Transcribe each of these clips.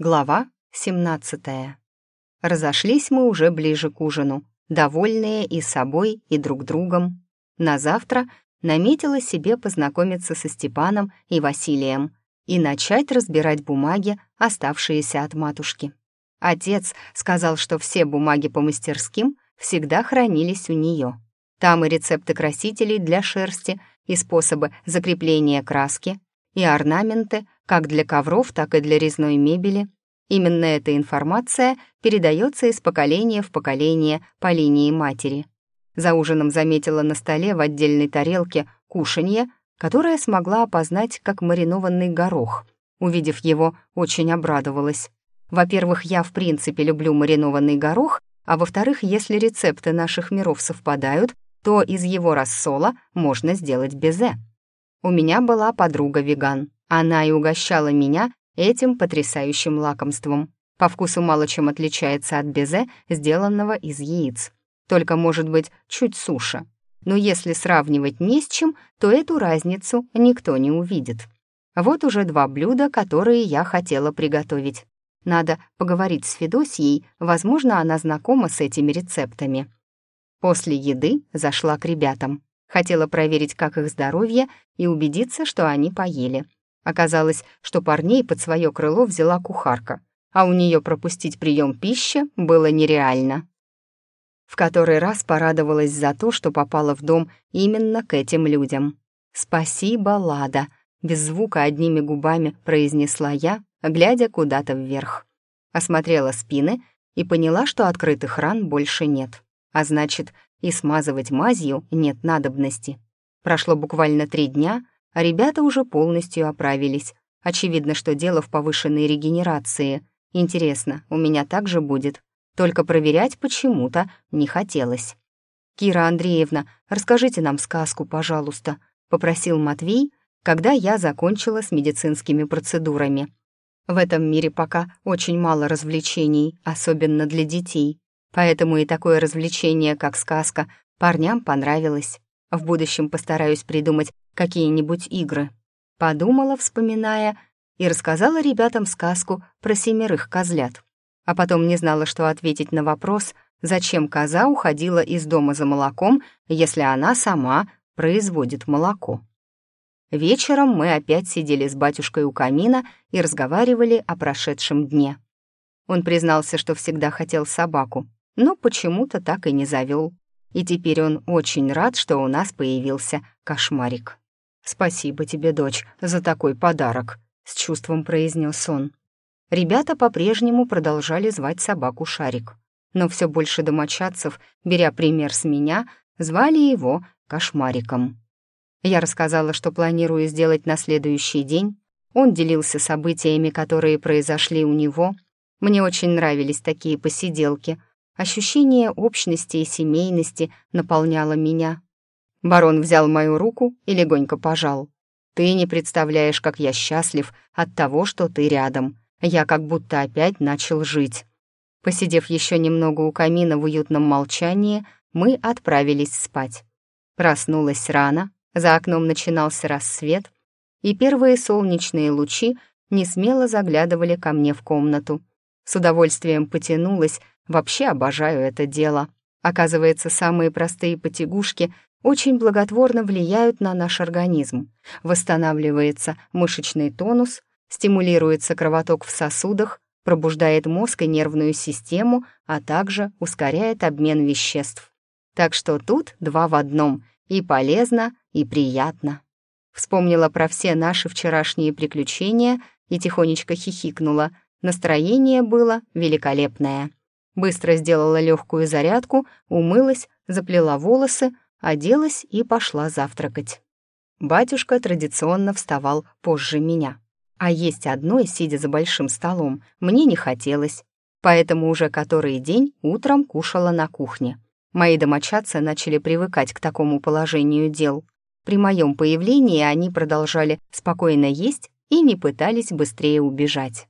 Глава 17. Разошлись мы уже ближе к ужину, довольные и собой, и друг другом. На завтра наметила себе познакомиться со Степаном и Василием и начать разбирать бумаги, оставшиеся от матушки. Отец сказал, что все бумаги по мастерским всегда хранились у нее. Там и рецепты красителей для шерсти, и способы закрепления краски, и орнаменты, как для ковров, так и для резной мебели. Именно эта информация передается из поколения в поколение по линии матери. За ужином заметила на столе в отдельной тарелке кушанье, которое смогла опознать как маринованный горох. Увидев его, очень обрадовалась. Во-первых, я в принципе люблю маринованный горох, а во-вторых, если рецепты наших миров совпадают, то из его рассола можно сделать безе. У меня была подруга-веган. Она и угощала меня этим потрясающим лакомством. По вкусу мало чем отличается от безе, сделанного из яиц. Только, может быть, чуть суше. Но если сравнивать не с чем, то эту разницу никто не увидит. Вот уже два блюда, которые я хотела приготовить. Надо поговорить с Федосией, возможно, она знакома с этими рецептами. После еды зашла к ребятам. Хотела проверить, как их здоровье, и убедиться, что они поели. Оказалось, что парней под свое крыло взяла кухарка, а у нее пропустить прием пищи было нереально. В который раз порадовалась за то, что попала в дом именно к этим людям. «Спасибо, Лада», — без звука одними губами произнесла я, глядя куда-то вверх. Осмотрела спины и поняла, что открытых ран больше нет. А значит, и смазывать мазью нет надобности. Прошло буквально три дня, а ребята уже полностью оправились. Очевидно, что дело в повышенной регенерации. Интересно, у меня так же будет? Только проверять почему-то не хотелось. «Кира Андреевна, расскажите нам сказку, пожалуйста», — попросил Матвей, когда я закончила с медицинскими процедурами. В этом мире пока очень мало развлечений, особенно для детей. Поэтому и такое развлечение, как сказка, парням понравилось. В будущем постараюсь придумать какие-нибудь игры. Подумала, вспоминая, и рассказала ребятам сказку про семерых козлят. А потом не знала, что ответить на вопрос, зачем коза уходила из дома за молоком, если она сама производит молоко. Вечером мы опять сидели с батюшкой у камина и разговаривали о прошедшем дне. Он признался, что всегда хотел собаку, но почему-то так и не завел. И теперь он очень рад, что у нас появился кошмарик. «Спасибо тебе, дочь, за такой подарок», — с чувством произнес он. Ребята по-прежнему продолжали звать собаку Шарик. Но все больше домочадцев, беря пример с меня, звали его Кошмариком. Я рассказала, что планирую сделать на следующий день. Он делился событиями, которые произошли у него. Мне очень нравились такие посиделки — Ощущение общности и семейности наполняло меня. Барон взял мою руку и легонько пожал. «Ты не представляешь, как я счастлив от того, что ты рядом. Я как будто опять начал жить». Посидев еще немного у камина в уютном молчании, мы отправились спать. Проснулась рано, за окном начинался рассвет, и первые солнечные лучи не смело заглядывали ко мне в комнату. С удовольствием потянулась, Вообще обожаю это дело. Оказывается, самые простые потягушки очень благотворно влияют на наш организм. Восстанавливается мышечный тонус, стимулируется кровоток в сосудах, пробуждает мозг и нервную систему, а также ускоряет обмен веществ. Так что тут два в одном — и полезно, и приятно. Вспомнила про все наши вчерашние приключения и тихонечко хихикнула. Настроение было великолепное. Быстро сделала легкую зарядку, умылась, заплела волосы, оделась и пошла завтракать. Батюшка традиционно вставал позже меня. А есть одной, сидя за большим столом, мне не хотелось. Поэтому уже который день утром кушала на кухне. Мои домочадцы начали привыкать к такому положению дел. При моем появлении они продолжали спокойно есть и не пытались быстрее убежать.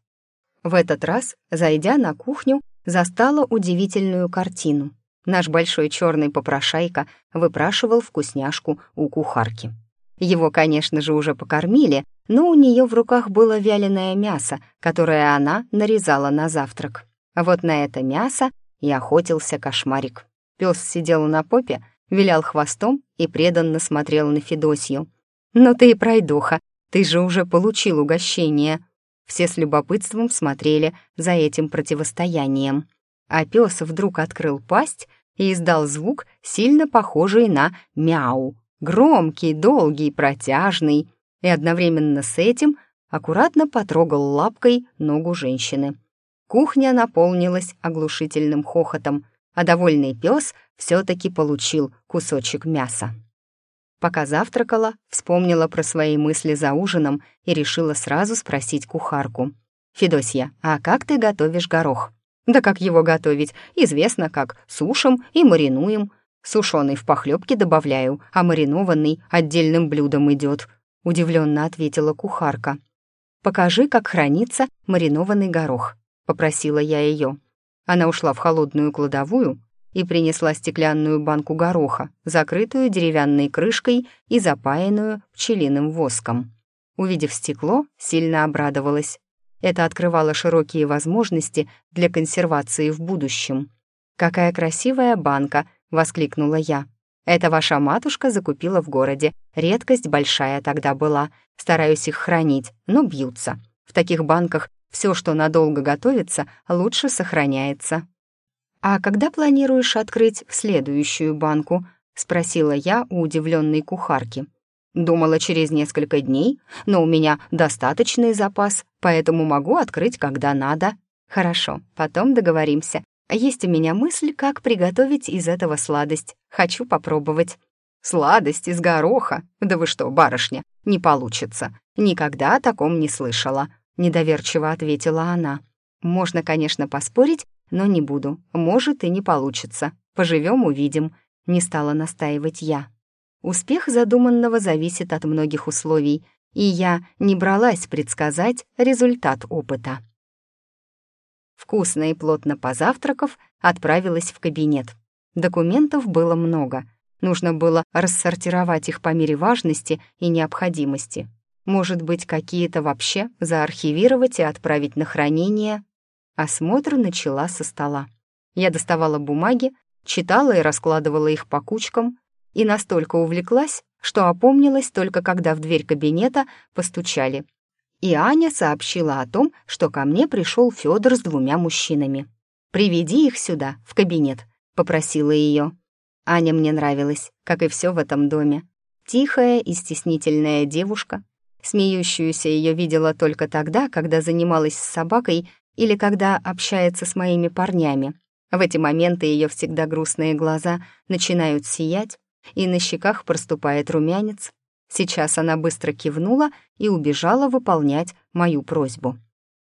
В этот раз, зайдя на кухню, застала удивительную картину. Наш большой черный попрошайка выпрашивал вкусняшку у кухарки. Его, конечно же, уже покормили, но у нее в руках было вяленое мясо, которое она нарезала на завтрак. Вот на это мясо и охотился кошмарик. Пес сидел на попе, вилял хвостом и преданно смотрел на Федосью. «Ну ты и пройдоха, ты же уже получил угощение!» Все с любопытством смотрели за этим противостоянием. А пес вдруг открыл пасть и издал звук, сильно похожий на «мяу». Громкий, долгий, протяжный. И одновременно с этим аккуратно потрогал лапкой ногу женщины. Кухня наполнилась оглушительным хохотом, а довольный пес все-таки получил кусочек мяса. Пока завтракала, вспомнила про свои мысли за ужином и решила сразу спросить кухарку. «Федосья, а как ты готовишь горох?» «Да как его готовить? Известно как. Сушим и маринуем. Сушеный в похлебке добавляю, а маринованный отдельным блюдом идет», — удивленно ответила кухарка. «Покажи, как хранится маринованный горох», — попросила я ее. Она ушла в холодную кладовую и принесла стеклянную банку гороха, закрытую деревянной крышкой и запаянную пчелиным воском. Увидев стекло, сильно обрадовалась. Это открывало широкие возможности для консервации в будущем. «Какая красивая банка!» — воскликнула я. «Это ваша матушка закупила в городе. Редкость большая тогда была. Стараюсь их хранить, но бьются. В таких банках все, что надолго готовится, лучше сохраняется. «А когда планируешь открыть следующую банку?» — спросила я у удивленной кухарки. «Думала через несколько дней, но у меня достаточный запас, поэтому могу открыть, когда надо». «Хорошо, потом договоримся. Есть у меня мысль, как приготовить из этого сладость. Хочу попробовать». «Сладость из гороха? Да вы что, барышня, не получится. Никогда о таком не слышала», — недоверчиво ответила она. «Можно, конечно, поспорить, но не буду. Может, и не получится. Поживем, увидим», — не стала настаивать я. Успех задуманного зависит от многих условий, и я не бралась предсказать результат опыта. Вкусно и плотно позавтракав, отправилась в кабинет. Документов было много. Нужно было рассортировать их по мере важности и необходимости. Может быть, какие-то вообще заархивировать и отправить на хранение. Осмотр начала со стола. Я доставала бумаги, читала и раскладывала их по кучкам, и настолько увлеклась, что опомнилась только когда в дверь кабинета постучали. И Аня сообщила о том, что ко мне пришел Федор с двумя мужчинами. «Приведи их сюда, в кабинет», — попросила ее. Аня мне нравилась, как и все в этом доме. Тихая и стеснительная девушка, Смеющуюся ее видела только тогда, когда занималась с собакой или когда общается с моими парнями. В эти моменты ее всегда грустные глаза начинают сиять, и на щеках проступает румянец. Сейчас она быстро кивнула и убежала выполнять мою просьбу.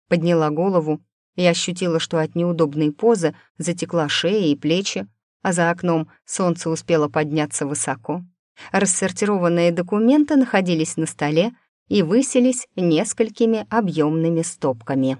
Подняла голову и ощутила, что от неудобной позы затекла шея и плечи, а за окном солнце успело подняться высоко. Рассортированные документы находились на столе, и высились несколькими объемными стопками.